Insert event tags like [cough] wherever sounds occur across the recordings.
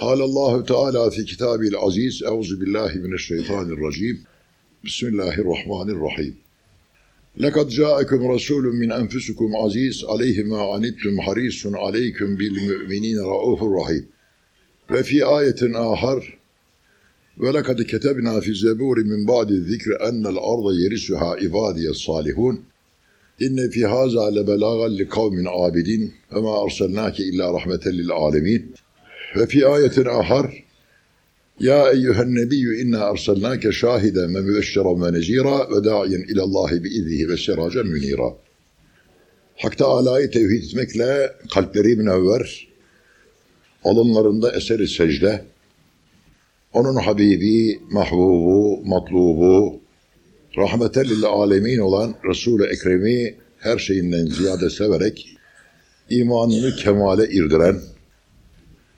Allahu Teala fi kitabil aziz euzu billahi mineşşeytanirracim. Bismillahirrahmanirrahim. Lekad ca'akum rasulun min enfusikum aziz aleyhi ma anittum harisun aleyküm bil mu'minin raufur rahim. Ve fi ayetin ahar ve lekad ketebna fi zeburi min ba'di zikri ennel arda yerisuha ibadiye salihun. İnne fi haza lebelagan li kavmin abidin ve ma arsalnake illa rahmeten lil alemin. Ve fi ayetin ahar Ya eyyühen nebiyyü inna arsalnake şahiden ve mübeşşeren ve necira ve da'in ilallahi biiznihi ve siracen münira. Hak Teala'yı tevhid etmekle kalpleri münevver, alınlarında eseri secde, onun Habibi, Mahbubu, Matlubu, rahmeten lil alemin olan Resul-i Ekrem'i her şeyinden ziyade severek imanını kemale irdiren,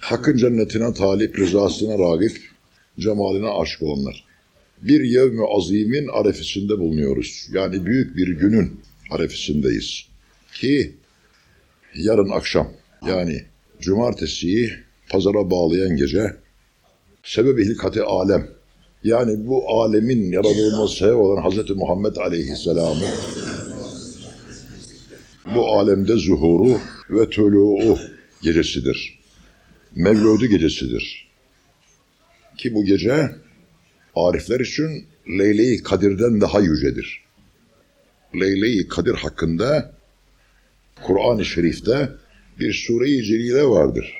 Hakk'ın cennetine talip, rızasına ragip, cemaline aşık olanlar. Bir yevmi azimin arefesinde bulunuyoruz. Yani büyük bir günün arefesindeyiz. Ki yarın akşam yani cumartesiyi pazara bağlayan gece sebebi hilkati alem yani bu alemin yaratılması sebep olan Hz. Muhammed Aleyhisselam'ın bu alemde zuhuru ve tölû'u gecesidir. Mevlûdü gecesidir. Ki bu gece arifler için Leyle-i Kadir'den daha yücedir. Leyle-i Kadir hakkında Kur'an-ı Şerif'te bir sure-i celile vardır.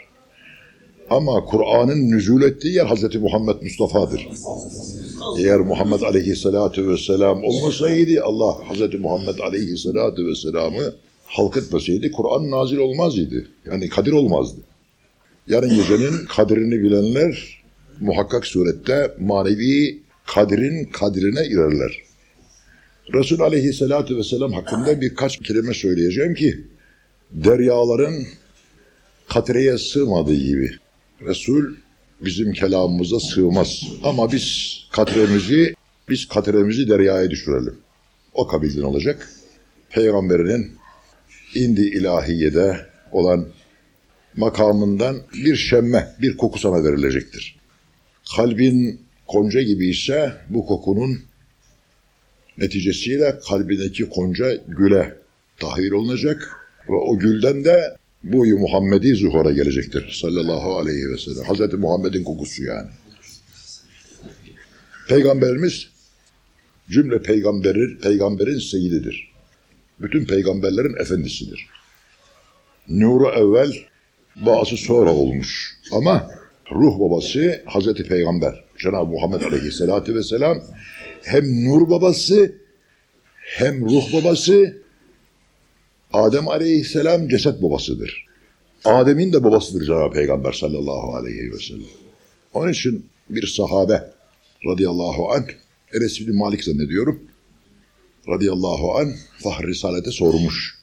Ama Kur'an'ın nüzul ettiği yer Hz. Muhammed Mustafa'dır. Eğer Muhammed Aleyhisselatü Vesselam olmasaydı Allah Hz. Muhammed Aleyhisselatü Vesselam'ı halk etmeseydi Kur'an nazil olmazdı. Yani kadir olmazdı. Yarın gecenin kadrini bilenler muhakkak surette manevi kadrin kadrine girerler. Resul Aleyhisselatü Vesselam hakkında birkaç kelime söyleyeceğim ki deryaların katreye sığmadığı gibi Resul bizim kelamımıza sığmaz. Ama biz katremizi biz katremizi deryaya düşürelim. O kabilden olacak. Peygamberinin indi ilahiyede olan makamından bir şemme, bir koku sana verilecektir. Kalbin konca gibi ise bu kokunun neticesiyle kalbindeki konca güle tahir olunacak ve o gülden de buyu Muhammedi zuhura gelecektir sallallahu aleyhi ve sellem. Hazreti Muhammed'in kokusu yani. Peygamberimiz cümle peygamberi, peygamberin seyididir. Bütün peygamberlerin efendisidir. Nuru evvel, bazı sonra olmuş. Ama ruh babası Hazreti Peygamber, Cenab-ı Muhammed Aleyhisselatü Vesselam hem nur babası hem ruh babası Adem Aleyhisselam ceset babasıdır. Adem'in de babasıdır Cenab-ı Peygamber sallallahu aleyhi ve sellem. Onun için bir sahabe radıyallahu anh, Enes bin Malik zannediyorum, radıyallahu anh Fahri Risalet'e sormuş.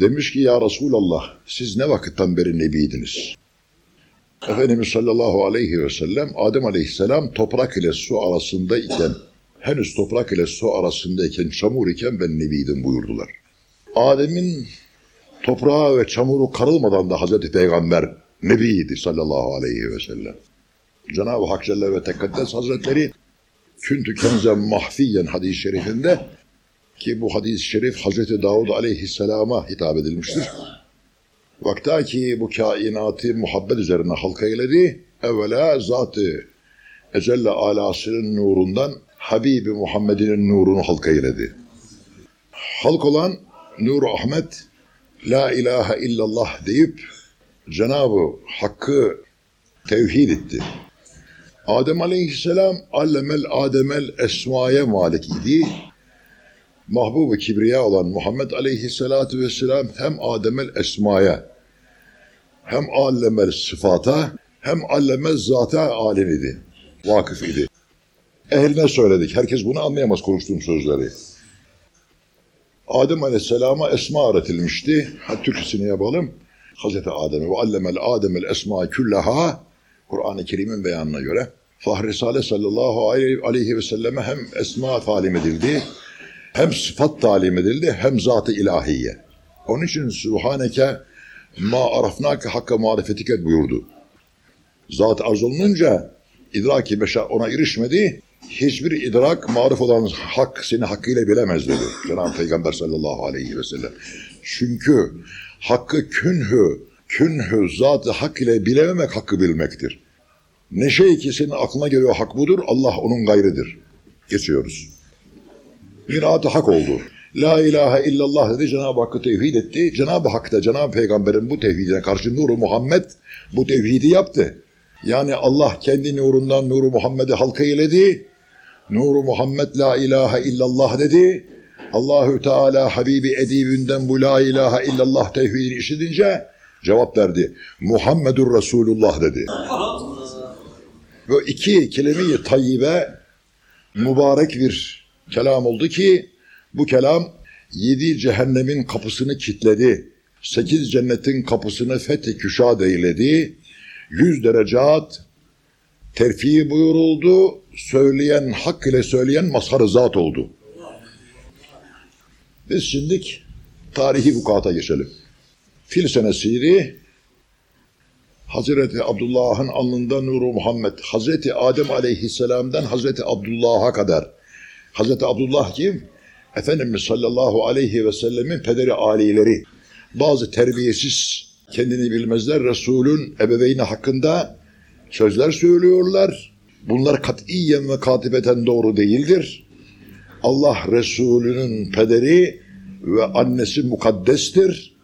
Demiş ki ya Resulallah siz ne vakitten beri nebiydiniz? Efendimiz sallallahu aleyhi ve sellem Adem aleyhisselam toprak ile su arasındayken henüz toprak ile su arasındayken çamur iken ben nebiydim buyurdular. Adem'in toprağa ve çamuru karılmadan da Hazreti Peygamber nebiydi sallallahu aleyhi ve sellem. Cenab-ı Hak Celle ve Tekaddes Hazretleri küntü kenzen mahfiyen hadis-i şerifinde ki bu hadis-i şerif Hazreti Davud aleyhisselama hitap edilmiştir. Vakta ki bu kainatı muhabbet üzerine halka eyledi, evvela zatı Ecelle alasının nurundan Habibi Muhammed'in nurunu halka eyledi. Halk olan Nur Ahmet La ilahe illallah deyip Cenab-ı Hakk'ı tevhid etti. Adem aleyhisselam allemel ademel esmaya malik idi. Mahbub-u kibriya olan Muhammed aleyhisselatü vesselam hem ademel esmaya hem allemel sıfata hem allemel zata alim idi. Vakıf idi. Ehline söyledik. Herkes bunu anlayamaz konuştuğum sözleri. Adem Aleyhisselam'a esma öğretilmişti. Ha, Türkçesini yapalım. Hazreti Adem'e ve allemel Ademel esma küllaha Kur'an-ı Kerim'in beyanına göre Fahri Risale sallallahu aleyhi ve selleme hem esma talim edildi, hem sıfat talim edildi, hem zat-ı ilahiye. Onun için Sübhaneke ma arafnake hakka marifetike buyurdu. Zat arz olununca idraki beşer ona erişmedi. Hiçbir idrak maruf olan hak seni hakkıyla bilemez dedi. [laughs] Cenab-ı Peygamber sallallahu aleyhi ve sellem. Çünkü hakkı künhü, künhü zatı hak ile bilememek hakkı bilmektir. Ne şey ki senin aklına geliyor hak budur, Allah onun gayrıdır. Geçiyoruz. Mirat-ı hak oldu. La ilahe illallah dedi Cenab-ı Hakk'ı tevhid etti. Cenab-ı Hak da Cenab-ı Peygamber'in bu tevhidine karşı nuru Muhammed bu tevhidi yaptı. Yani Allah kendi nurundan nuru Muhammed'i halka eyledi. Nuru Muhammed la ilahe illallah dedi. Allahü Teala Habibi Edibünden bu la ilahe illallah tevhidini işitince cevap verdi. Muhammedur Resulullah dedi. Ve iki kelime-i tayyibe mübarek bir kelam oldu ki bu kelam yedi cehennemin kapısını kilitledi. Sekiz cennetin kapısını fethi küşad eyledi. Yüz derecat terfi buyuruldu. Söyleyen, hak ile söyleyen mazhar zat oldu. Biz şimdi tarihi vukuata geçelim. Fil senesiydi. Hazreti Abdullah'ın alnında nuru Muhammed. Hazreti Adem aleyhisselamdan Hazreti Abdullah'a kadar. Hazreti Abdullah kim? Efendimiz sallallahu aleyhi ve sellemin pederi alileri. Bazı terbiyesiz kendini bilmezler Resulün ebeveyni hakkında sözler söylüyorlar. Bunlar katiyen ve katibeten doğru değildir. Allah Resulü'nün pederi ve annesi mukaddestir.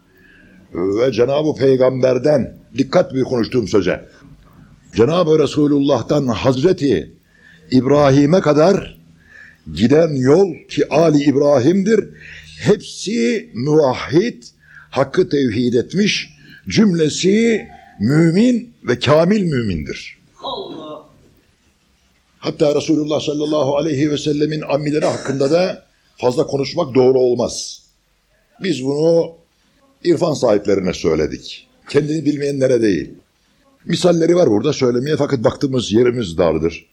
Ve Cenab-ı Peygamber'den, dikkat bir konuştuğum söze, Cenab-ı Resulullah'tan Hazreti İbrahim'e kadar giden yol ki Ali İbrahim'dir. Hepsi muvahhid, hakkı tevhid etmiş, cümlesi mümin ve kamil mümindir. Allah. Hatta Resulullah sallallahu aleyhi ve sellemin ammileri hakkında da fazla konuşmak doğru olmaz. Biz bunu irfan sahiplerine söyledik. Kendini bilmeyenlere değil. Misalleri var burada söylemeye fakat baktığımız yerimiz dardır.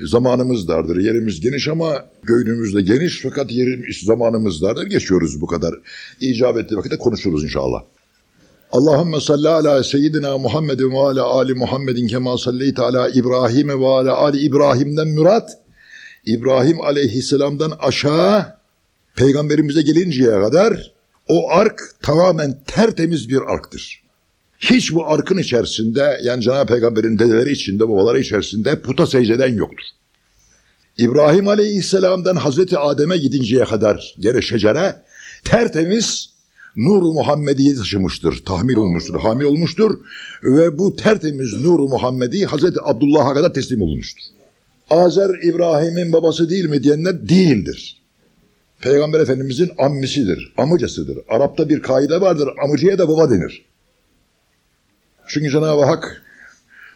Zamanımız dardır. Yerimiz geniş ama göğnümüz de geniş fakat yerimiz, zamanımız dardır. Geçiyoruz bu kadar. İcab ettiği vakitte konuşuruz inşallah. Allahümme salli ala seyyidina Muhammedin ve ala ali Muhammedin kema salleyte ala İbrahim ve ala ali İbrahim'den mürat İbrahim aleyhisselamdan aşağı peygamberimize gelinceye kadar o ark tamamen tertemiz bir arktır. Hiç bu arkın içerisinde yani Cenab-ı Peygamber'in dedeleri içinde babaları içerisinde puta secdeden yoktur. İbrahim Aleyhisselam'dan Hazreti Adem'e gidinceye kadar gene şecere tertemiz nuru Muhammedi'yi taşımıştır, tahmil olmuştur, hamil olmuştur ve bu tertemiz nuru Muhammedi Hazreti Abdullah'a kadar teslim olmuştur. Azer İbrahim'in babası değil mi diyenler değildir. Peygamber Efendimizin ammisidir, amcasıdır. Arap'ta bir kaide vardır, amcaya da baba denir. Çünkü Cenab-ı Hak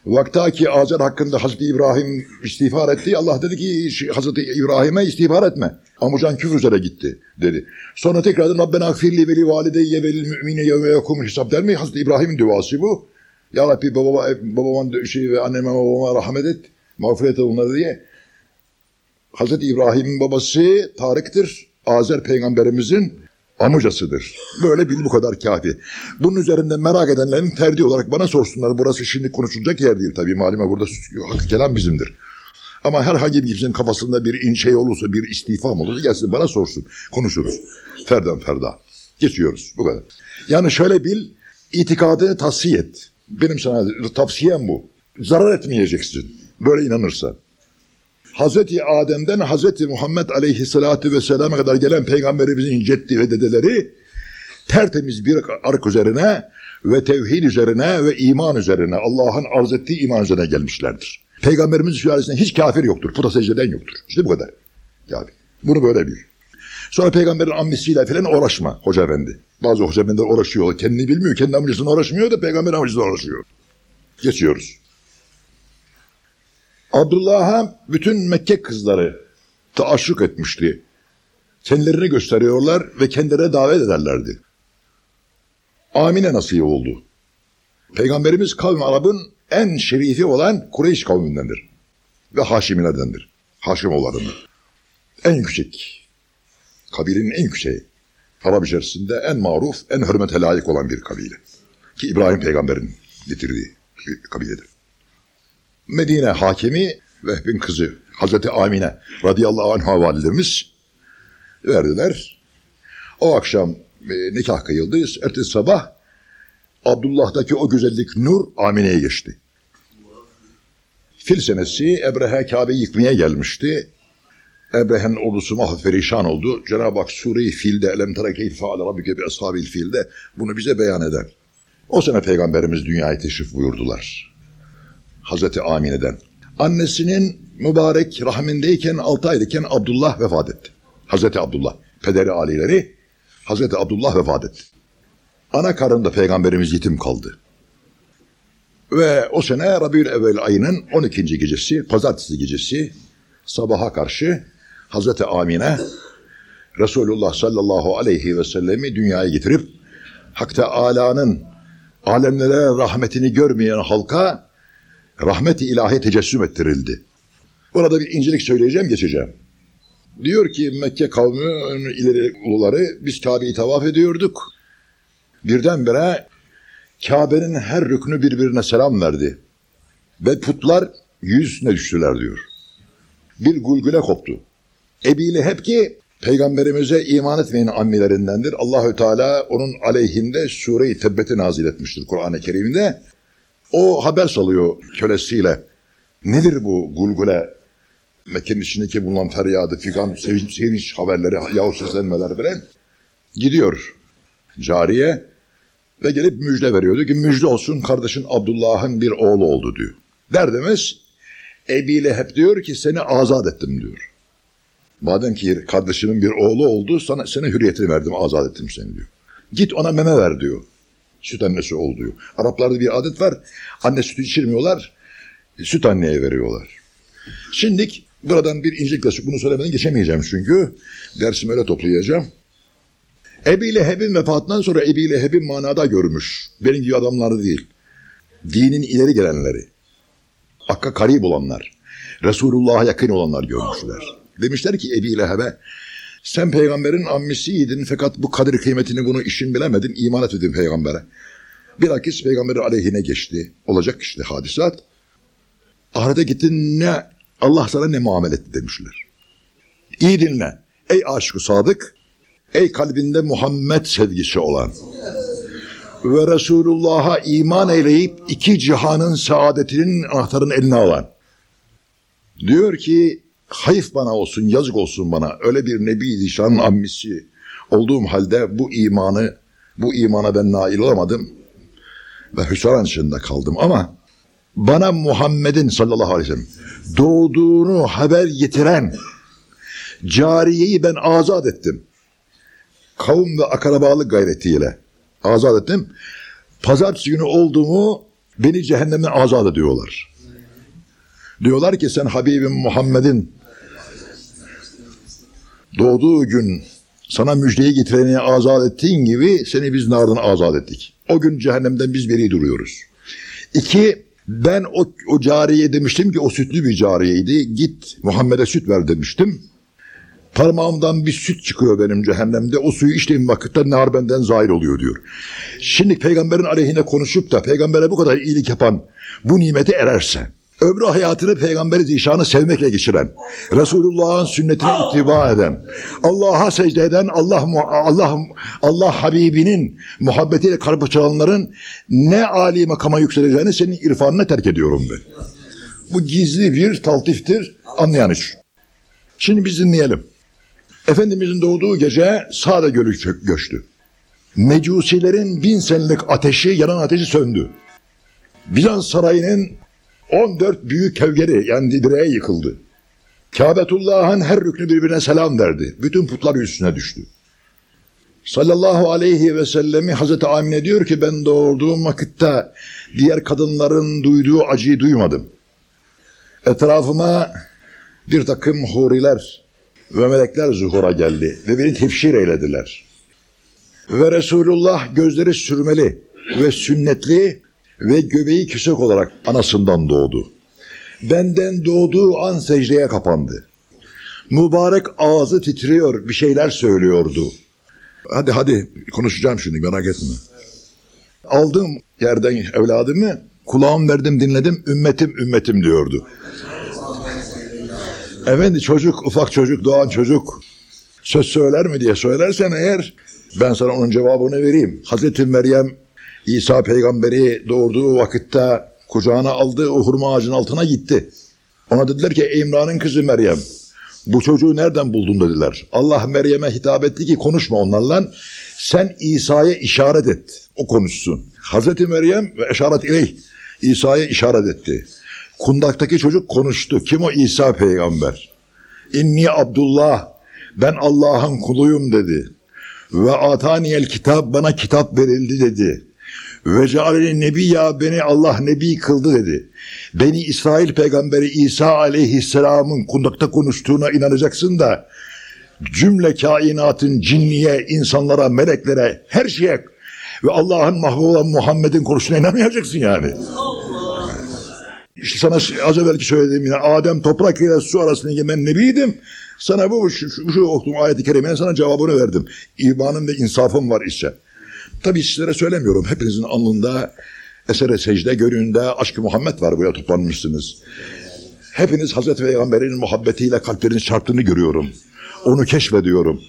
vaktaki Azer hakkında Hazreti İbrahim istiğfar etti. Allah dedi ki Hazreti İbrahim'e istiğfar etme. Amcan küfür üzere gitti dedi. Sonra tekrardan Rabbena akfirli veli valideyye velil mü'mine yevme yakumul hesap der mi? Hazreti İbrahim'in duası bu. Ya Rabbi babama, babama şey ve anneme babama rahmet et. Mağfiret et onları diye. Hazreti İbrahim'in babası Tarık'tır. Azer peygamberimizin amcasıdır. Böyle bil bu kadar kafi. Bunun üzerinde merak edenlerin terdi olarak bana sorsunlar. Burası şimdi konuşulacak yer değil tabii. Malime burada hakkı kelam bizimdir. Ama herhangi bir kimsenin kafasında bir in şey olursa, bir istifam olursa gelsin bana sorsun. Konuşuruz. Ferdan ferda. Geçiyoruz. Bu kadar. Yani şöyle bil, itikadını tavsiye et. Benim sana tavsiyem bu. Zarar etmeyeceksin. Böyle inanırsan. Hazreti Adem'den Hazreti Muhammed Aleyhisselatü Vesselam'a kadar gelen peygamberimizin ceddi ve dedeleri tertemiz bir ark üzerine ve tevhid üzerine ve iman üzerine Allah'ın arz ettiği iman üzerine gelmişlerdir. Peygamberimiz sülalesinde hiç kafir yoktur. Puta secdeden yoktur. İşte bu kadar. Yani bunu böyle bil. Sonra peygamberin ammisiyle falan uğraşma hoca efendi. Bazı hoca efendiler uğraşıyor. Kendini bilmiyor. Kendi amcasına uğraşmıyor da peygamberin amcasına uğraşıyor. Geçiyoruz. Abdullah'a bütün Mekke kızları taaşşuk etmişti. Kendilerini gösteriyorlar ve kendilerine davet ederlerdi. Amine nasip oldu. Peygamberimiz kavmi Arap'ın en şerifi olan Kureyş kavmindendir. Ve Haşimilerdendir. Haşimoğullarındır. En yüksek. Kabilenin en yükseği. Arap içerisinde en maruf, en hürmete layık olan bir kabile. Ki İbrahim peygamberin getirdiği bir kabiledir. Medine hakimi Vehbin kızı Hazreti Amine radıyallahu anha validemiz verdiler. O akşam e, nikah kıyıldı. Ertesi sabah Abdullah'daki o güzellik nur Amine'ye geçti. Fil senesi Ebrehe Kabe'yi yıkmaya gelmişti. Ebrehe'nin ordusu mahperişan oldu. Cenab-ı Hak Sure-i Fil'de Elem tere keyfe ale rabbike bi ashabil fil'de bunu bize beyan eder. O sene Peygamberimiz dünyaya teşrif buyurdular. Hazreti Amine'den. Annesinin mübarek rahmindeyken 6 aylıkken Abdullah vefat etti. Hazreti Abdullah. Pederi alileri Hazreti Abdullah vefat etti. Ana karnında Peygamberimiz yetim kaldı. Ve o sene Rabiül Evvel ayının 12. gecesi, pazartesi gecesi sabaha karşı Hazreti Amine Resulullah sallallahu aleyhi ve sellemi dünyaya getirip Hak Teala'nın alemlere rahmetini görmeyen halka rahmet-i ilahi tecessüm ettirildi. Burada bir incelik söyleyeceğim, geçeceğim. Diyor ki Mekke kavmi ileri uluları biz Kabe'yi tavaf ediyorduk. Birdenbire Kabe'nin her rüknü birbirine selam verdi. Ve putlar yüzüne düştüler diyor. Bir gulgule koptu. Ebi Leheb ki peygamberimize iman etmeyen ammilerindendir. Allahü Teala onun aleyhinde sure-i Tebbet'i nazil etmiştir Kur'an-ı Kerim'de. O haber salıyor kölesiyle. Nedir bu gulgule? Mekke'nin içindeki bulunan feryadı, figan, sevinç, sevinç haberleri, yahut seslenmeler falan. Gidiyor cariye ve gelip müjde veriyordu ki müjde olsun kardeşin Abdullah'ın bir oğlu oldu diyor. Derdimiz Ebi Leheb diyor ki seni azat ettim diyor. Madem ki kardeşimin bir oğlu oldu sana, sana hürriyetini verdim azat ettim seni diyor. Git ona meme ver diyor. Süt annesi ol diyor. Araplarda bir adet var. Anne sütü içirmiyorlar. Süt anneye veriyorlar. Şimdilik buradan bir incelikle bunu söylemeden geçemeyeceğim çünkü. Dersimi öyle toplayacağım. Ebi Leheb'in vefatından sonra Ebi Leheb'in manada görmüş. Benim gibi adamları değil. Dinin ileri gelenleri. Hakka karib olanlar. Resulullah'a yakın olanlar görmüşler. Demişler ki Ebi Leheb'e sen peygamberin ammisiydin fakat bu kadir kıymetini bunu işin bilemedin. iman etmedin peygambere. Bilakis peygamberi aleyhine geçti. Olacak işte hadisat. Ahirete gittin ne Allah sana ne muamele etti demişler. İyi dinle. Ey aşkı sadık, ey kalbinde Muhammed sevgisi olan ve Resulullah'a iman eyleyip iki cihanın saadetinin anahtarını eline alan. Diyor ki hayıf bana olsun, yazık olsun bana. Öyle bir Nebi Zişan'ın ammisi olduğum halde bu imanı, bu imana ben nail olamadım ve hüsran içinde kaldım ama bana Muhammed'in sallallahu aleyhi ve sellem doğduğunu haber getiren cariyeyi ben azat ettim. Kavim ve akrabalık gayretiyle azat ettim. Pazartesi günü olduğumu beni cehennemden azat ediyorlar. Diyorlar ki sen Habibim Muhammed'in doğduğu gün sana müjdeyi getireni azat ettiğin gibi seni biz nardan azat ettik. O gün cehennemden biz beri duruyoruz. İki, ben o, o cariye demiştim ki o sütlü bir cariyeydi. Git Muhammed'e süt ver demiştim. Parmağımdan bir süt çıkıyor benim cehennemde. O suyu içtiğim vakitte nar benden zahir oluyor diyor. Şimdi peygamberin aleyhine konuşup da peygambere bu kadar iyilik yapan bu nimete ererse ömrü hayatını peygamberi zişanı sevmekle geçiren, Resulullah'ın sünnetine ittiba eden, Allah'a secde eden, Allah Allah Allah Habibinin muhabbetiyle kalp çalanların ne âli makama yükseleceğini senin irfanına terk ediyorum ben. Bu gizli bir taltiftir anlayan için. Şimdi biz dinleyelim. Efendimizin doğduğu gece Sade Gölü göçtü. Mecusilerin bin senelik ateşi, yanan ateşi söndü. Bizans sarayının 14 büyük kevgeri yani direğe yıkıldı. Kabetullah'ın her rüknü birbirine selam verdi. Bütün putlar üstüne düştü. Sallallahu aleyhi ve sellemi Hazreti Amine diyor ki ben doğurduğum vakitte diğer kadınların duyduğu acıyı duymadım. Etrafıma bir takım huriler ve melekler zuhura geldi ve beni tefşir eylediler. Ve Resulullah gözleri sürmeli ve sünnetli ve göbeği küsek olarak anasından doğdu. Benden doğduğu an secdeye kapandı. Mübarek ağzı titriyor, bir şeyler söylüyordu. Hadi hadi konuşacağım şimdi merak etme. Aldığım yerden evladımı Kulağım verdim dinledim ümmetim ümmetim diyordu. Efendi çocuk ufak çocuk doğan çocuk söz söyler mi diye söylersen eğer ben sana onun cevabını vereyim. Hazreti Meryem İsa peygamberi doğurduğu vakitte kucağına aldı o hurma ağacının altına gitti. Ona dediler ki "Ey İmran'ın kızı Meryem bu çocuğu nereden buldun dediler. Allah Meryem'e hitap etti ki konuşma onlarla. Sen İsa'ya işaret et. O konuşsun. Hazreti Meryem ve işaret ileyh. İsa'ya işaret etti. Kundaktaki çocuk konuştu. Kim o İsa peygamber? İnni Abdullah. Ben Allah'ın kuluyum dedi. Ve ataniyel kitap bana kitap verildi dedi. Ve cealeni nebi ya beni Allah nebi kıldı dedi. Beni İsrail peygamberi İsa aleyhisselamın kundakta konuştuğuna inanacaksın da cümle kainatın cinniye, insanlara, meleklere, her şeye ve Allah'ın mahvolan Muhammed'in konuştuğuna inanmayacaksın yani. İşte sana az evvelki söylediğim yine Adem toprak ile su arasında ben nebiydim. Sana bu şu, şu, şu ayeti kerimenin sana cevabını verdim. İmanım ve insafım var ise. Tabii sizlere söylemiyorum. Hepinizin alnında esere secde göründe aşkı Muhammed var buraya toplanmışsınız. Hepiniz Hazreti Peygamber'in muhabbetiyle kalpleriniz çarptığını görüyorum. Onu keşfediyorum.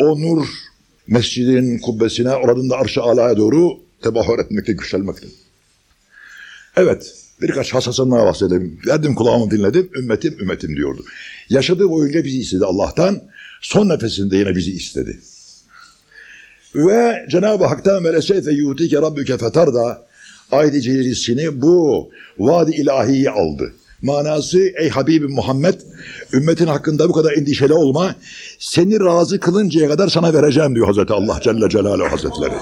O nur mescidin kubbesine oranın da arş-ı alaya doğru tebahür etmekte, güçlenmekte. Evet, birkaç hassasından bahsedelim. Verdim kulağımı dinledim, ümmetim ümmetim diyordu. Yaşadığı boyunca bizi istedi Allah'tan, son nefesinde yine bizi istedi. Ve Cenab-ı Hak'tan meleseyfe yutike rabbüke fetarda ayet-i celilisini bu vadi ilahiyi aldı. Manası ey Habibim Muhammed ümmetin hakkında bu kadar endişeli olma seni razı kılıncaya kadar sana vereceğim diyor Hazreti Allah Celle Celaluhu Hazretleri.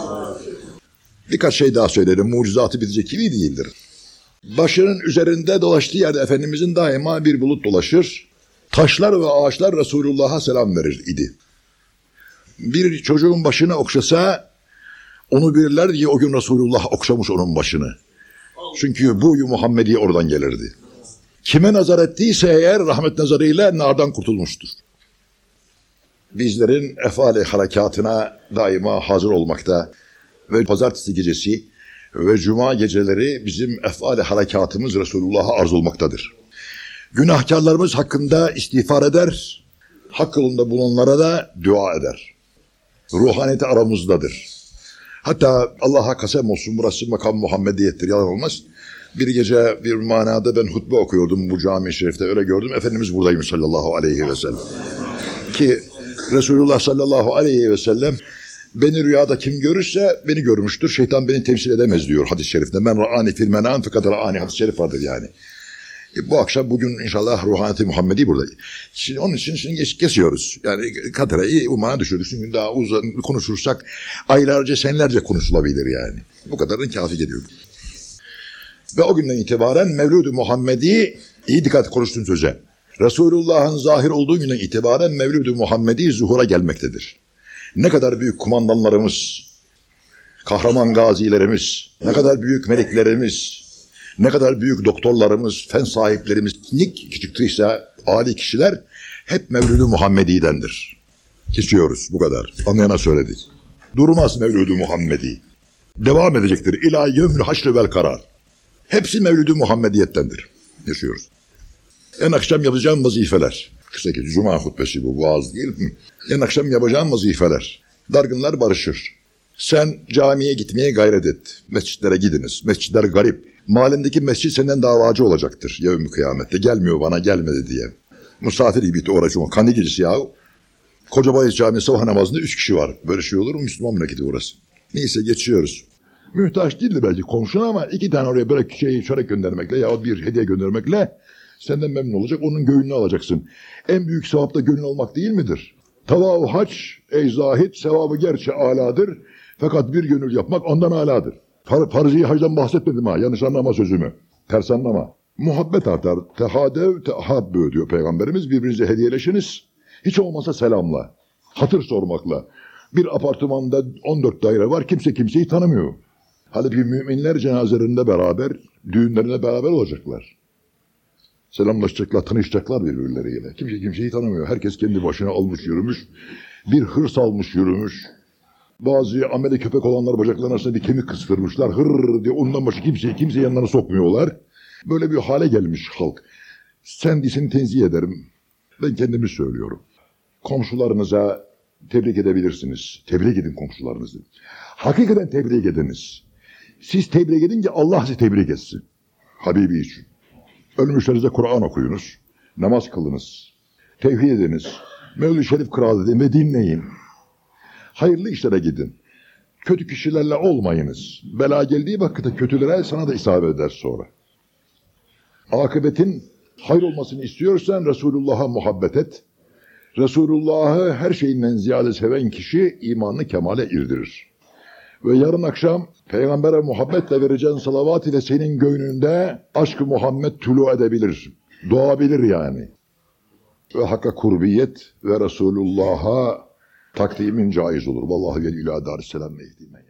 Birkaç şey daha söylerim. Mucizatı bitecek gibi değildir. Başının üzerinde dolaştığı yerde Efendimizin daima bir bulut dolaşır. Taşlar ve ağaçlar Resulullah'a selam verir idi. Bir çocuğun başını okşasa onu bilirler diye o gün Resulullah okşamış onun başını. Çünkü bu Muhammedi oradan gelirdi. Kime nazar ettiyse eğer rahmet nazarıyla nardan kurtulmuştur. Bizlerin efali harekatına daima hazır olmakta ve pazartesi gecesi ve cuma geceleri bizim efali harekatımız Resulullah'a arz olmaktadır. Günahkarlarımız hakkında istiğfar eder, hak yolunda bulunanlara da dua eder. Ruhaniyeti aramızdadır. Hatta Allah'a kasem olsun burası makam Muhammediyettir yalan olmaz. Bir gece bir manada ben hutbe okuyordum bu cami-i şerifte öyle gördüm. Efendimiz buradaymış sallallahu aleyhi ve sellem. Ki Resulullah sallallahu aleyhi ve sellem beni rüyada kim görürse beni görmüştür. Şeytan beni temsil edemez diyor hadis-i şerifte. Ben ra'ani fil menan fakat ra'ani hadis-i şerif vardır yani. E, bu akşam bugün inşallah ruhaniyeti Muhammedi burada. Şimdi onun için şimdi geç, kesiyoruz. Yani kadrayı umana düşürdük. Çünkü daha uzun konuşursak aylarca senelerce konuşulabilir yani. Bu kadarın kafi geliyor. Ve o günden itibaren Mevlud-u Muhammedi iyi dikkat konuştuğum söze. Resulullah'ın zahir olduğu günden itibaren Mevlud-u Muhammedi zuhura gelmektedir. Ne kadar büyük kumandanlarımız, kahraman gazilerimiz, ne kadar büyük meleklerimiz, ne kadar büyük doktorlarımız, fen sahiplerimiz, ne çıktıysa âli kişiler hep Mevlud-u Muhammedi'dendir. Kesiyoruz bu kadar. Anlayana söyledik. Durmaz Mevlud-u Muhammedi. Devam edecektir. İlâ yevmül haşr vel karar. Hepsi Mevlid-i Muhammediyettendir. Yaşıyoruz. En akşam yapacağım vazifeler. Kısa ki cuma hutbesi bu vaaz değil mi? En akşam yapacağım vazifeler. Dargınlar barışır. Sen camiye gitmeye gayret et. Mescitlere gidiniz. Mescitler garip. Mahallendeki mescit senden davacı olacaktır. Yevmi kıyamette. Gelmiyor bana gelmedi diye. Misafir gibi uğraşıyor. Kandil gecesi ya. Kocabayız Camii sabah namazında üç kişi var. Böyle şey olur mu? Müslüman memleketi burası. Neyse geçiyoruz. Mühtaç değildi belki komşun ama iki tane oraya böyle şey çörek göndermekle ya bir hediye göndermekle senden memnun olacak. Onun göğününü alacaksın. En büyük sevap da gönül almak değil midir? Tavav haç ey zahit sevabı gerçi aladır. Fakat bir gönül yapmak ondan aladır. Far, farzi hacdan bahsetmedim ha. Yanlış anlama sözümü. Ters anlama. Muhabbet artar. Tehadev tehabbü diyor Peygamberimiz. Birbirinize hediyeleşiniz. Hiç olmasa selamla. Hatır sormakla. Bir apartmanda 14 daire var. Kimse kimseyi tanımıyor. Halbuki müminler cenazelerinde beraber, düğünlerinde beraber olacaklar. Selamlaşacaklar, tanışacaklar birbirleriyle. Kimse kimseyi tanımıyor. Herkes kendi başına almış yürümüş. Bir hırs almış yürümüş. Bazı ameli köpek olanlar bacaklarının arasına bir kemik kıstırmışlar. Hırr diye ondan başka kimseyi kimseye yanlarına sokmuyorlar. Böyle bir hale gelmiş halk. Sen diyesini tenzih ederim. Ben kendimi söylüyorum. Komşularınıza tebrik edebilirsiniz. Tebrik edin komşularınızı. Hakikaten tebrik ediniz. Siz tebrik edin ki Allah sizi tebrik etsin. Habibi için. Ölmüşlerinize Kur'an okuyunuz. Namaz kılınız. Tevhid ediniz. Mevlid-i Şerif kıraat edin ve dinleyin. Hayırlı işlere gidin. Kötü kişilerle olmayınız. Bela geldiği vakitte kötülere sana da isabet eder sonra. Akıbetin hayır olmasını istiyorsan Resulullah'a muhabbet et. Resulullah'ı her şeyinden ziyade seven kişi imanını kemale irdirir. Ve yarın akşam peygambere muhabbetle vereceğin salavat ile senin göğnünde aşkı Muhammed tulu edebilir. Doğabilir yani. Ve hakka kurbiyet ve Resulullah'a takdimin caiz olur. Vallahi vel ila darisselam mehdi men